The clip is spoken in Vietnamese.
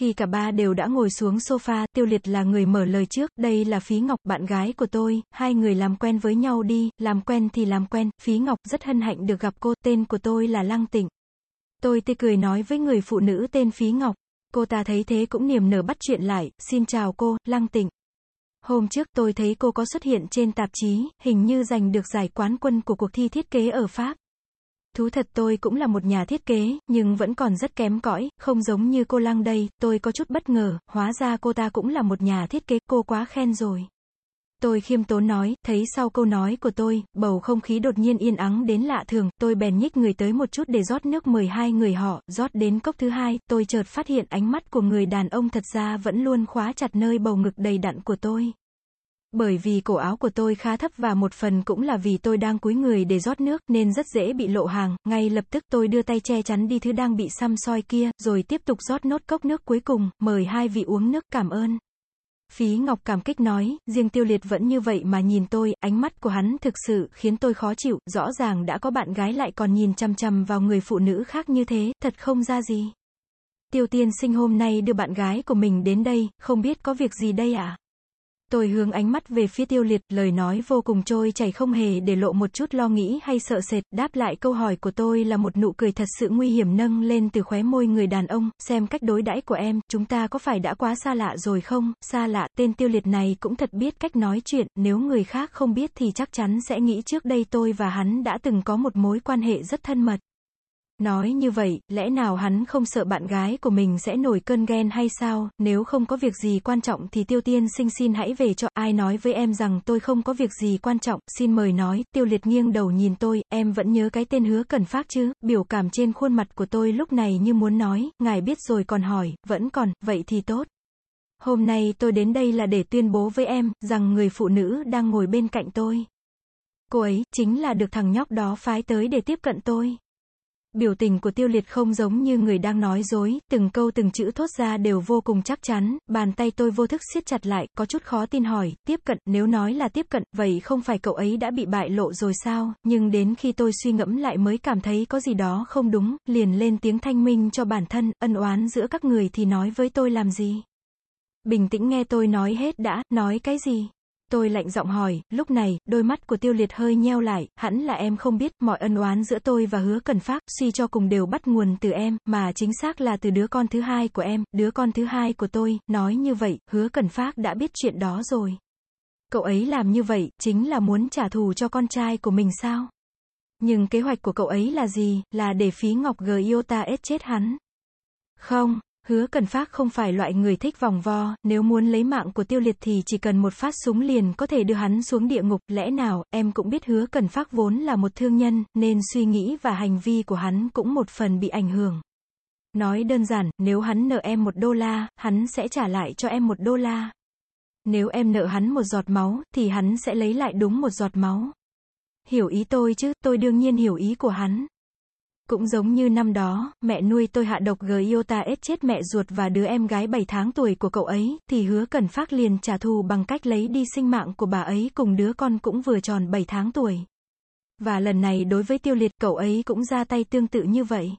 Khi cả ba đều đã ngồi xuống sofa, tiêu liệt là người mở lời trước, đây là Phí Ngọc, bạn gái của tôi, hai người làm quen với nhau đi, làm quen thì làm quen, Phí Ngọc rất hân hạnh được gặp cô, tên của tôi là Lăng Tịnh. Tôi tươi cười nói với người phụ nữ tên Phí Ngọc. Cô ta thấy thế cũng niềm nở bắt chuyện lại, xin chào cô, Lăng Tịnh. Hôm trước tôi thấy cô có xuất hiện trên tạp chí, hình như giành được giải quán quân của cuộc thi thiết kế ở Pháp. Thú thật tôi cũng là một nhà thiết kế, nhưng vẫn còn rất kém cỏi, không giống như cô Lăng đây, tôi có chút bất ngờ, hóa ra cô ta cũng là một nhà thiết kế, cô quá khen rồi. Tôi khiêm tốn nói, thấy sau câu nói của tôi, bầu không khí đột nhiên yên ắng đến lạ thường, tôi bèn nhích người tới một chút để rót nước mời hai người họ, rót đến cốc thứ hai, tôi chợt phát hiện ánh mắt của người đàn ông thật ra vẫn luôn khóa chặt nơi bầu ngực đầy đặn của tôi. Bởi vì cổ áo của tôi khá thấp và một phần cũng là vì tôi đang cúi người để rót nước nên rất dễ bị lộ hàng, ngay lập tức tôi đưa tay che chắn đi thứ đang bị xăm soi kia, rồi tiếp tục rót nốt cốc nước cuối cùng, mời hai vị uống nước cảm ơn. Phí Ngọc cảm kích nói, riêng tiêu liệt vẫn như vậy mà nhìn tôi, ánh mắt của hắn thực sự khiến tôi khó chịu, rõ ràng đã có bạn gái lại còn nhìn chăm chăm vào người phụ nữ khác như thế, thật không ra gì. Tiêu tiên sinh hôm nay đưa bạn gái của mình đến đây, không biết có việc gì đây à? Tôi hướng ánh mắt về phía tiêu liệt, lời nói vô cùng trôi chảy không hề để lộ một chút lo nghĩ hay sợ sệt, đáp lại câu hỏi của tôi là một nụ cười thật sự nguy hiểm nâng lên từ khóe môi người đàn ông, xem cách đối đãi của em, chúng ta có phải đã quá xa lạ rồi không, xa lạ, tên tiêu liệt này cũng thật biết cách nói chuyện, nếu người khác không biết thì chắc chắn sẽ nghĩ trước đây tôi và hắn đã từng có một mối quan hệ rất thân mật. Nói như vậy, lẽ nào hắn không sợ bạn gái của mình sẽ nổi cơn ghen hay sao, nếu không có việc gì quan trọng thì tiêu tiên sinh xin hãy về cho, ai nói với em rằng tôi không có việc gì quan trọng, xin mời nói, tiêu liệt nghiêng đầu nhìn tôi, em vẫn nhớ cái tên hứa cần phát chứ, biểu cảm trên khuôn mặt của tôi lúc này như muốn nói, ngài biết rồi còn hỏi, vẫn còn, vậy thì tốt. Hôm nay tôi đến đây là để tuyên bố với em, rằng người phụ nữ đang ngồi bên cạnh tôi. Cô ấy, chính là được thằng nhóc đó phái tới để tiếp cận tôi. Biểu tình của tiêu liệt không giống như người đang nói dối, từng câu từng chữ thốt ra đều vô cùng chắc chắn, bàn tay tôi vô thức siết chặt lại, có chút khó tin hỏi, tiếp cận, nếu nói là tiếp cận, vậy không phải cậu ấy đã bị bại lộ rồi sao, nhưng đến khi tôi suy ngẫm lại mới cảm thấy có gì đó không đúng, liền lên tiếng thanh minh cho bản thân, ân oán giữa các người thì nói với tôi làm gì. Bình tĩnh nghe tôi nói hết đã, nói cái gì? Tôi lạnh giọng hỏi, lúc này, đôi mắt của tiêu liệt hơi nheo lại, hẳn là em không biết, mọi ân oán giữa tôi và hứa cần phát, suy cho cùng đều bắt nguồn từ em, mà chính xác là từ đứa con thứ hai của em, đứa con thứ hai của tôi, nói như vậy, hứa cần phát đã biết chuyện đó rồi. Cậu ấy làm như vậy, chính là muốn trả thù cho con trai của mình sao? Nhưng kế hoạch của cậu ấy là gì, là để phí ngọc g iota ết chết hắn. Không, Hứa Cần Phát không phải loại người thích vòng vo, nếu muốn lấy mạng của tiêu liệt thì chỉ cần một phát súng liền có thể đưa hắn xuống địa ngục, lẽ nào, em cũng biết Hứa Cần Phát vốn là một thương nhân, nên suy nghĩ và hành vi của hắn cũng một phần bị ảnh hưởng. Nói đơn giản, nếu hắn nợ em một đô la, hắn sẽ trả lại cho em một đô la. Nếu em nợ hắn một giọt máu, thì hắn sẽ lấy lại đúng một giọt máu. Hiểu ý tôi chứ, tôi đương nhiên hiểu ý của hắn. Cũng giống như năm đó, mẹ nuôi tôi hạ độc gờ iota ết chết mẹ ruột và đứa em gái 7 tháng tuổi của cậu ấy, thì hứa cần phát liền trả thù bằng cách lấy đi sinh mạng của bà ấy cùng đứa con cũng vừa tròn 7 tháng tuổi. Và lần này đối với tiêu liệt cậu ấy cũng ra tay tương tự như vậy.